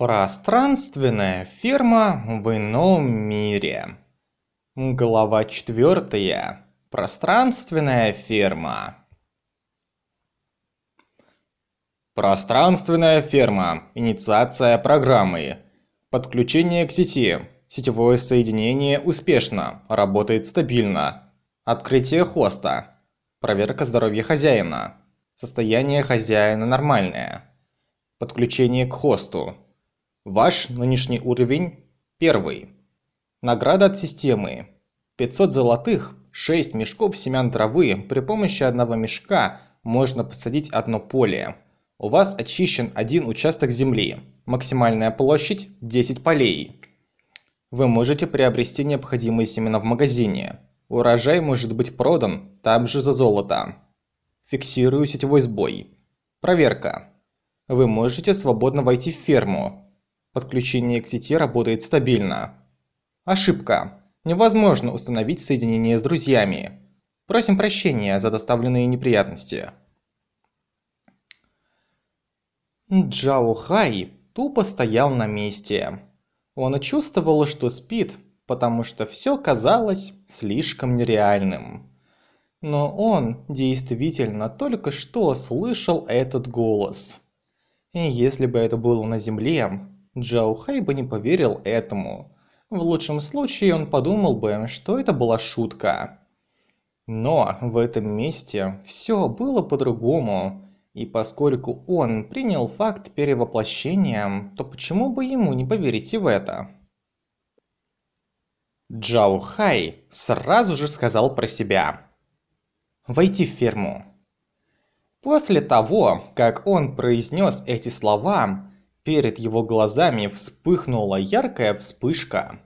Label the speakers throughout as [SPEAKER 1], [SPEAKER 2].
[SPEAKER 1] Пространственная ферма в ином мире. Глава четвертая. Пространственная ферма. Пространственная ферма. Инициация программы. Подключение к сети. Сетевое соединение успешно. Работает стабильно. Открытие хоста. Проверка здоровья хозяина. Состояние хозяина нормальное. Подключение к хосту. Ваш нынешний уровень – первый. Награда от системы. 500 золотых, 6 мешков семян травы. При помощи одного мешка можно посадить одно поле. У вас очищен один участок земли. Максимальная площадь – 10 полей. Вы можете приобрести необходимые семена в магазине. Урожай может быть продан там же за золото. Фиксирую сетевой сбой. Проверка. Вы можете свободно войти в ферму, Подключение к сети работает стабильно. Ошибка. Невозможно установить соединение с друзьями. Просим прощения за доставленные неприятности. Джао Хай тупо стоял на месте. Он чувствовал, что спит, потому что все казалось слишком нереальным. Но он действительно только что слышал этот голос. И если бы это было на Земле, Джао Хэй бы не поверил этому. В лучшем случае он подумал бы, что это была шутка. Но в этом месте все было по-другому. И поскольку он принял факт перевоплощения, то почему бы ему не поверить и в это? Джао Хай сразу же сказал про себя. «Войти в ферму». После того, как он произнес эти слова, Перед его глазами вспыхнула яркая вспышка.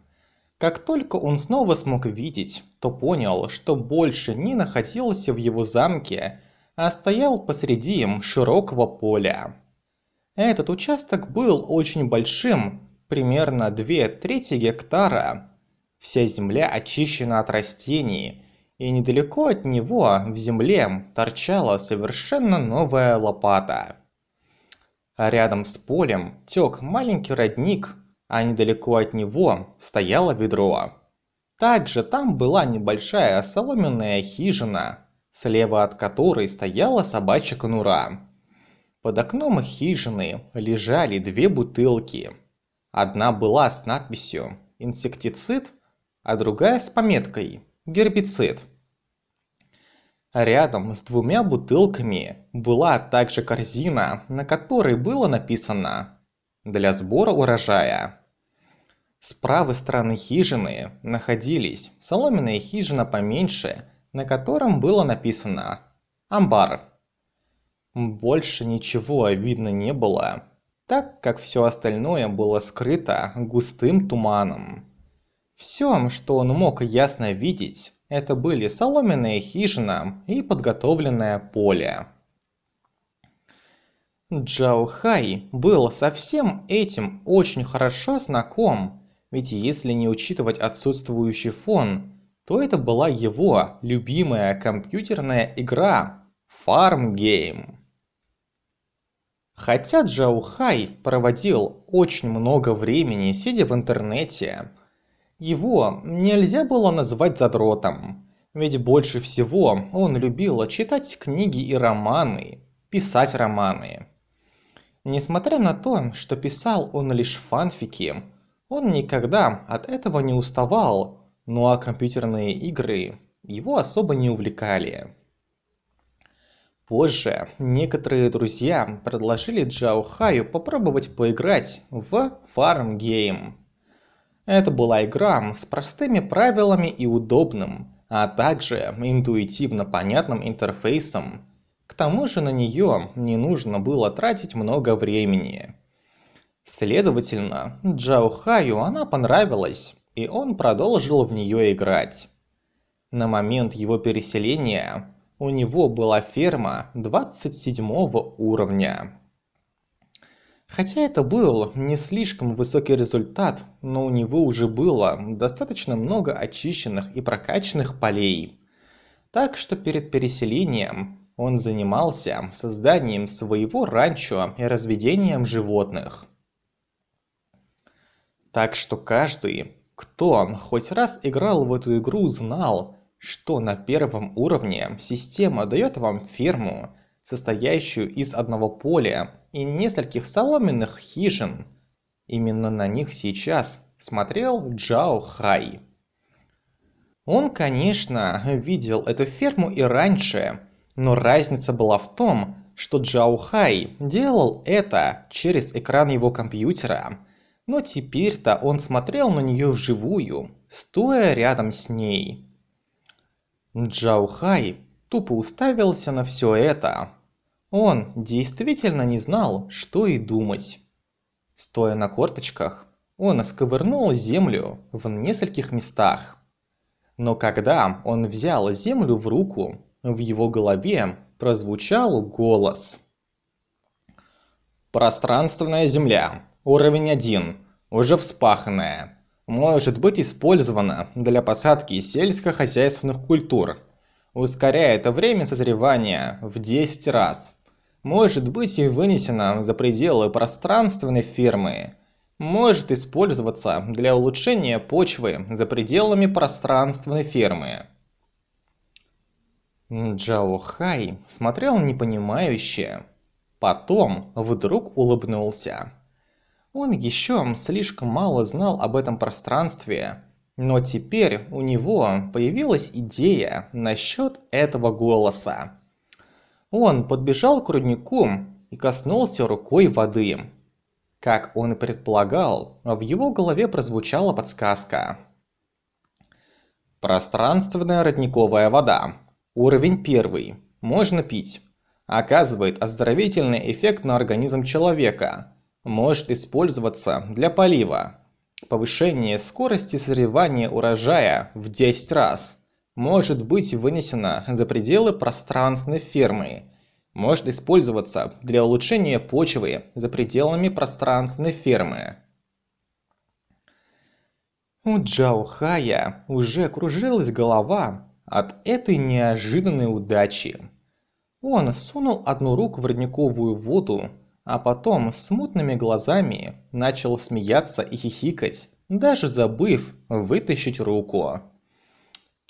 [SPEAKER 1] Как только он снова смог видеть, то понял, что больше не находился в его замке, а стоял посреди широкого поля. Этот участок был очень большим, примерно две трети гектара. Вся земля очищена от растений, и недалеко от него в земле торчала совершенно новая лопата а рядом с полем тёк маленький родник, а недалеко от него стояло ведро. Также там была небольшая соломенная хижина, слева от которой стояла собачья конура. Под окном хижины лежали две бутылки. Одна была с надписью «Инсектицид», а другая с пометкой «Гербицид». Рядом с двумя бутылками была также корзина, на которой было написано «Для сбора урожая». С правой стороны хижины находились соломенная хижина поменьше, на котором было написано «Амбар». Больше ничего видно не было, так как все остальное было скрыто густым туманом. Все, что он мог ясно видеть, это были соломенная хижина и подготовленное поле. Джао Хай был со всем этим очень хорошо знаком, ведь если не учитывать отсутствующий фон, то это была его любимая компьютерная игра Farm Game. Хотя Джао Хай проводил очень много времени сидя в интернете, его нельзя было назвать задротом, ведь больше всего он любил читать книги и романы, писать романы. Несмотря на то, что писал он лишь фанфики, он никогда от этого не уставал, ну а компьютерные игры его особо не увлекали. Позже некоторые друзья предложили Джао Хаю попробовать поиграть в Farm Game. Это была игра с простыми правилами и удобным, а также интуитивно понятным интерфейсом. К тому же на нее не нужно было тратить много времени. Следовательно, Джао Хаю она понравилась, и он продолжил в нее играть. На момент его переселения у него была ферма 27 уровня. Хотя это был не слишком высокий результат, но у него уже было достаточно много очищенных и прокачанных полей. Так что перед переселением он занимался созданием своего ранчо и разведением животных. Так что каждый, кто хоть раз играл в эту игру, знал, что на первом уровне система дает вам ферму, состоящую из одного поля и нескольких соломенных хижин. Именно на них сейчас смотрел Джао Хай. Он, конечно, видел эту ферму и раньше, но разница была в том, что Джао Хай делал это через экран его компьютера, но теперь-то он смотрел на нее вживую, стоя рядом с ней. Джао Хай тупо уставился на все это. Он действительно не знал, что и думать. Стоя на корточках, он сковырнул землю в нескольких местах. Но когда он взял землю в руку, в его голове прозвучал голос. Пространственная земля, уровень 1, уже вспаханная, может быть использована для посадки сельскохозяйственных культур. Ускоряет время созревания в 10 раз. Может быть и вынесена за пределы пространственной фермы может использоваться для улучшения почвы за пределами пространственной фермы. Джао Хай смотрел непонимающе, потом вдруг улыбнулся. Он еще слишком мало знал об этом пространстве, но теперь у него появилась идея насчет этого голоса. Он подбежал к руднику и коснулся рукой воды. Как он и предполагал, в его голове прозвучала подсказка. Пространственная родниковая вода. Уровень первый. Можно пить. Оказывает оздоровительный эффект на организм человека. Может использоваться для полива. Повышение скорости созревания урожая в 10 раз. Может быть вынесено за пределы пространственной фермы может использоваться для улучшения почвы за пределами пространственной фермы. У Джао Хая уже кружилась голова от этой неожиданной удачи. Он сунул одну руку в родниковую воду, а потом с мутными глазами начал смеяться и хихикать, даже забыв вытащить руку.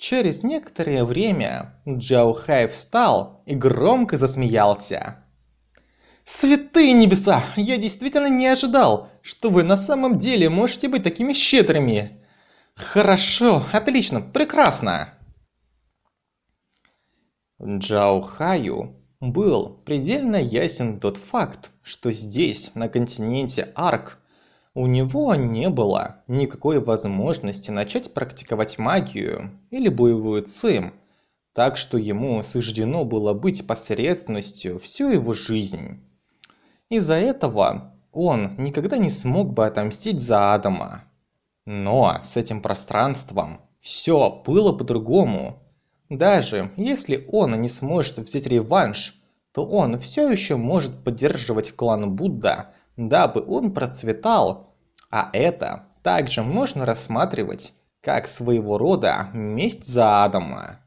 [SPEAKER 1] Через некоторое время Джао Хай встал и громко засмеялся. «Святые небеса! Я действительно не ожидал, что вы на самом деле можете быть такими щедрыми! Хорошо, отлично, прекрасно!» Джао Хаю был предельно ясен тот факт, что здесь, на континенте Арк, у него не было никакой возможности начать практиковать магию или боевую цим, так что ему суждено было быть посредственностью всю его жизнь. Из-за этого он никогда не смог бы отомстить за Адама. Но с этим пространством все было по-другому. Даже если он не сможет взять реванш, то он все еще может поддерживать клан Будда дабы он процветал, а это также можно рассматривать как своего рода месть за Адама.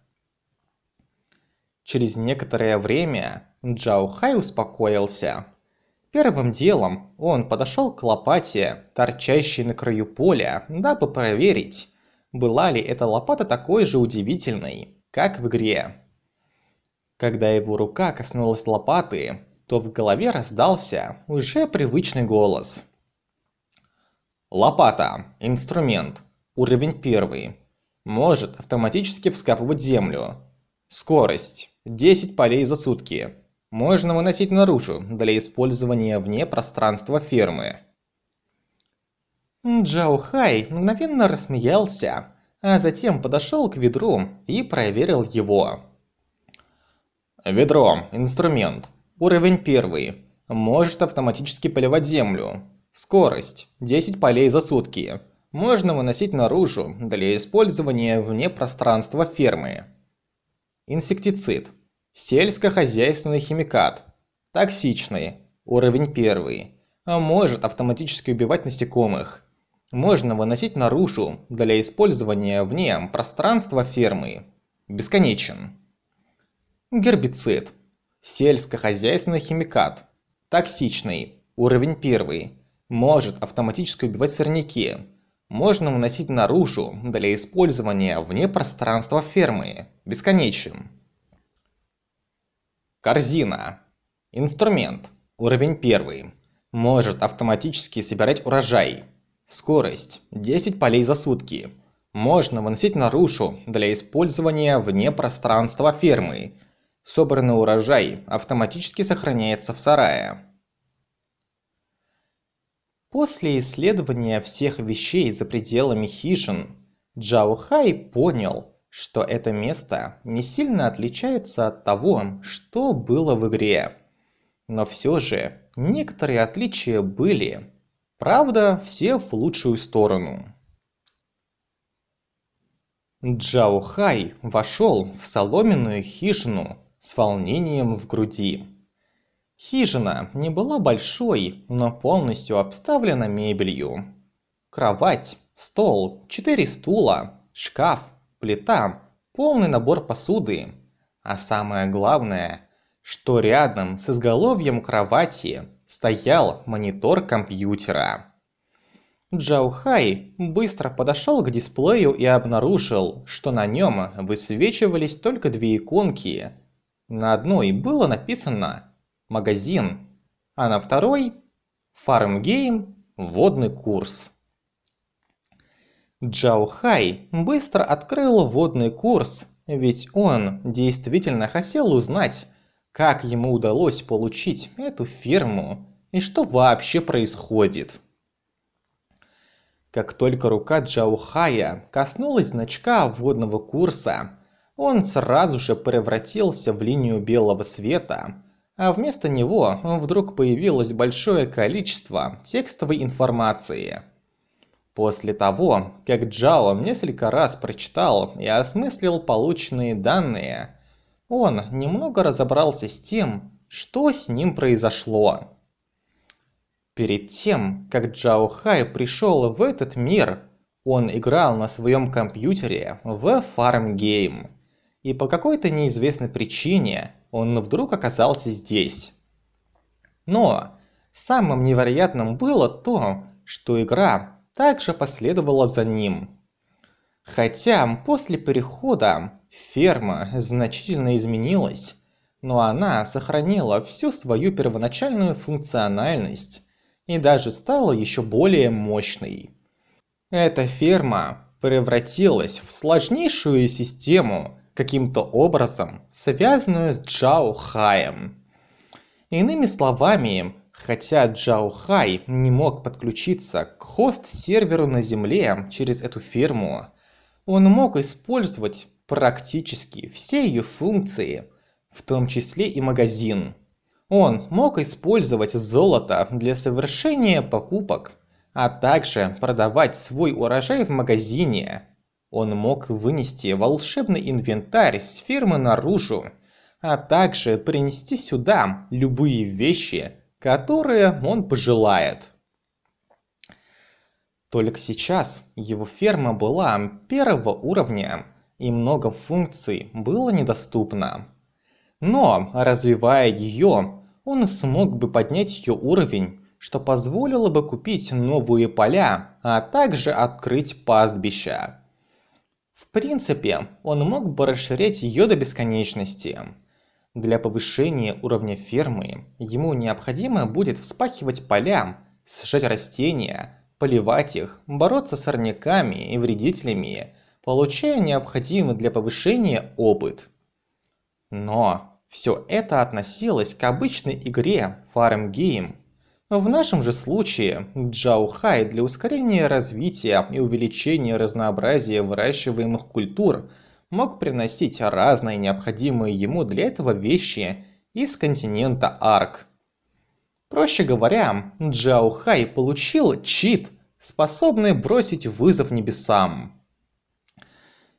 [SPEAKER 1] Через некоторое время Джао Хай успокоился. Первым делом он подошел к лопате, торчащей на краю поля, дабы проверить, была ли эта лопата такой же удивительной, как в игре. Когда его рука коснулась лопаты, то в голове раздался уже привычный голос. Лопата. Инструмент. Уровень первый. Может автоматически вскапывать землю. Скорость. 10 полей за сутки. Можно выносить наружу для использования вне пространства фермы. Джао Хай мгновенно рассмеялся, а затем подошел к ведру и проверил его. Ведро. Инструмент. Уровень 1. Может автоматически поливать землю. Скорость 10 полей за сутки. Можно выносить наружу для использования вне пространства фермы. Инсектицид. Сельскохозяйственный химикат. Токсичный. Уровень 1. Может автоматически убивать насекомых. Можно выносить наружу для использования вне пространства фермы. Бесконечен. Гербицид Сельскохозяйственный химикат. Токсичный. Уровень 1. может автоматически убивать сорняки, можно выносить наружу для использования вне пространства фермы, бесконечен. Корзина. Инструмент. Уровень 1. Может автоматически собирать урожай. Скорость 10 полей за сутки. Можно выносить наружу для использования вне пространства фермы. Собранный урожай автоматически сохраняется в сарае. После исследования всех вещей за пределами хижин, Джао Хай понял, что это место не сильно отличается от того, что было в игре. Но все же некоторые отличия были. Правда, все в лучшую сторону. Джао Хай вошел в соломенную хижину с волнением в груди. Хижина не была большой, но полностью обставлена мебелью. Кровать, стол, четыре стула, шкаф, плита, полный набор посуды. А самое главное, что рядом с изголовьем кровати стоял монитор компьютера. Джао Хай быстро подошел к дисплею и обнаружил, что на нем высвечивались только две иконки. На одной было написано магазин, а на второй фармгейм вводный курс. Джао Хай быстро открыл вводный курс, ведь он действительно хотел узнать, как ему удалось получить эту ферму и что вообще происходит. Как только рука Джао Хая коснулась значка вводного курса, он сразу же превратился в линию белого света, а вместо него вдруг появилось большое количество текстовой информации. После того, как Джао несколько раз прочитал и осмыслил полученные данные, он немного разобрался с тем, что с ним произошло. Перед тем, как Джао Хай пришел в этот мир, он играл на своем компьютере в Farm Game. И по какой-то неизвестной причине он вдруг оказался здесь. Но самым невероятным было то, что игра также последовала за ним. Хотя после перехода ферма значительно изменилась, но она сохранила всю свою первоначальную функциональность и даже стала еще более мощной. Эта ферма превратилась в сложнейшую систему каким-то образом связанную с Джао Хаем. Иными словами, хотя Джао Хай не мог подключиться к хост-серверу на Земле через эту ферму, он мог использовать практически все ее функции, в том числе и магазин. Он мог использовать золото для совершения покупок, а также продавать свой урожай в магазине, он мог вынести волшебный инвентарь с фермы наружу, а также принести сюда любые вещи, которые он пожелает. Только сейчас его ферма была первого уровня, и много функций было недоступно. Но, развивая ее, он смог бы поднять ее уровень, что позволило бы купить новые поля, а также открыть пастбища. В принципе, он мог бы расширять ее до бесконечности. Для повышения уровня фермы ему необходимо будет вспахивать поля, сажать растения, поливать их, бороться с сорняками и вредителями, получая необходимый для повышения опыт. Но все это относилось к обычной игре Farm Game в нашем же случае Джао Хай для ускорения развития и увеличения разнообразия выращиваемых культур мог приносить разные необходимые ему для этого вещи из континента Арк. Проще говоря, Джао Хай получил чит, способный бросить вызов небесам.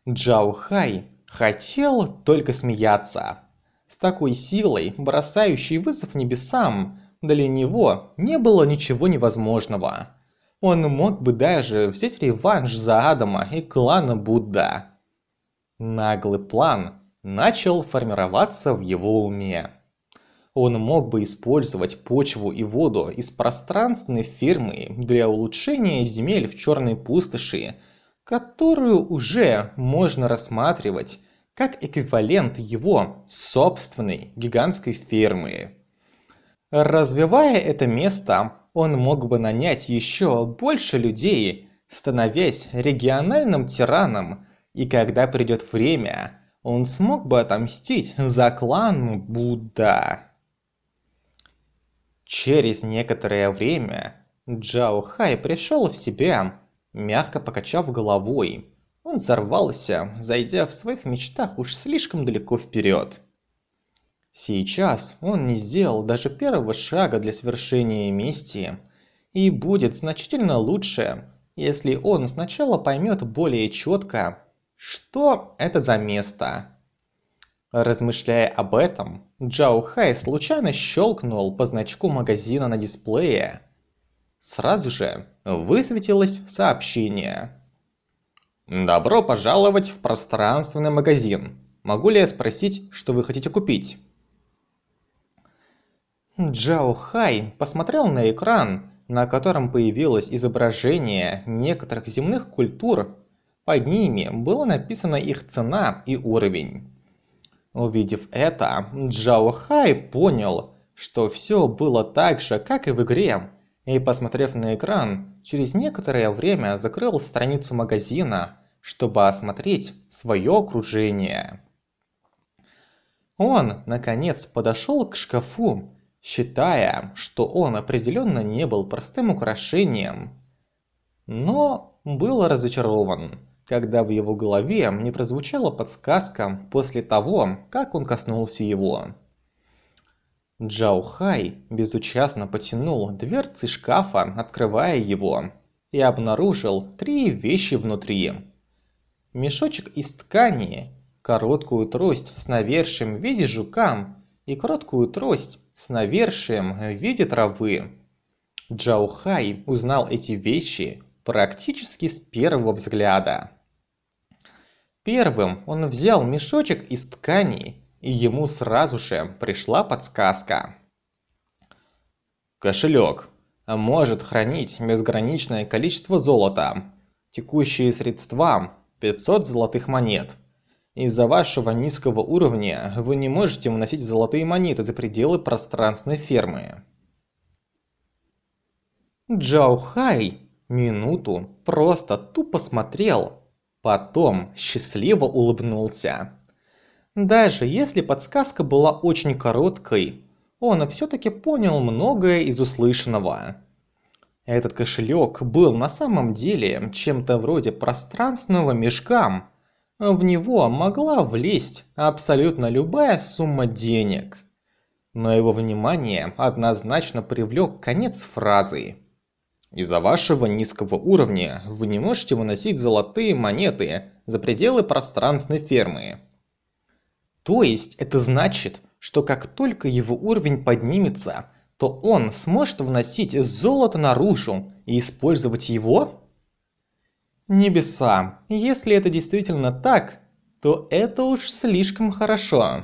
[SPEAKER 1] Джао Хай хотел только смеяться. С такой силой, бросающей вызов небесам, для него не было ничего невозможного. Он мог бы даже взять реванш за Адама и клана Будда. Наглый план начал формироваться в его уме. он мог бы использовать почву и воду из пространственной фермы для улучшения земель в черной пустоши, которую уже можно рассматривать как эквивалент его собственной гигантской фермы. Развивая это место, он мог бы нанять еще больше людей, становясь региональным тираном, и когда придет время, он смог бы отомстить за клан Будда. Через некоторое время Джао Хай пришел в себя, мягко покачав головой. Он взорвался, зайдя в своих мечтах уж слишком далеко вперед. Сейчас он не сделал даже первого шага для свершения мести, и будет значительно лучше, если он сначала поймет более четко, что это за место. Размышляя об этом, Джао Хай случайно щелкнул по значку магазина на дисплее. Сразу же высветилось сообщение. «Добро пожаловать в пространственный магазин. Могу ли я спросить, что вы хотите купить?» Джао Хай посмотрел на экран, на котором появилось изображение некоторых земных культур. Под ними было написано их цена и уровень. Увидев это, Джао Хай понял, что все было так же, как и в игре, и, посмотрев на экран, через некоторое время закрыл страницу магазина, чтобы осмотреть свое окружение. Он, наконец, подошел к шкафу, считая, что он определенно не был простым украшением, но был разочарован когда в его голове не прозвучала подсказка после того, как он коснулся его. Джао Хай безучастно потянул дверцы шкафа, открывая его, и обнаружил три вещи внутри. Мешочек из ткани, короткую трость с навершием в виде жука и короткую трость с навершием в виде травы. Джао Хай узнал эти вещи практически с первого взгляда. Первым он взял мешочек из ткани, и ему сразу же пришла подсказка. Кошелек может хранить безграничное количество золота. Текущие средства 500 золотых монет. Из-за вашего низкого уровня вы не можете выносить золотые монеты за пределы пространственной фермы. Джао Хай минуту просто тупо смотрел Потом счастливо улыбнулся. Даже если подсказка была очень короткой, он всё-таки понял многое из услышанного. Этот кошелек был на самом деле чем-то вроде пространственного мешка. В него могла влезть абсолютно любая сумма денег. Но его внимание однозначно привлёк конец фразы. Из-за вашего низкого уровня вы не можете выносить золотые монеты за пределы пространственной фермы. То есть это значит, что как только его уровень поднимется, то он сможет вносить золото наружу и использовать его? Небеса, если это действительно так, то это уж слишком хорошо.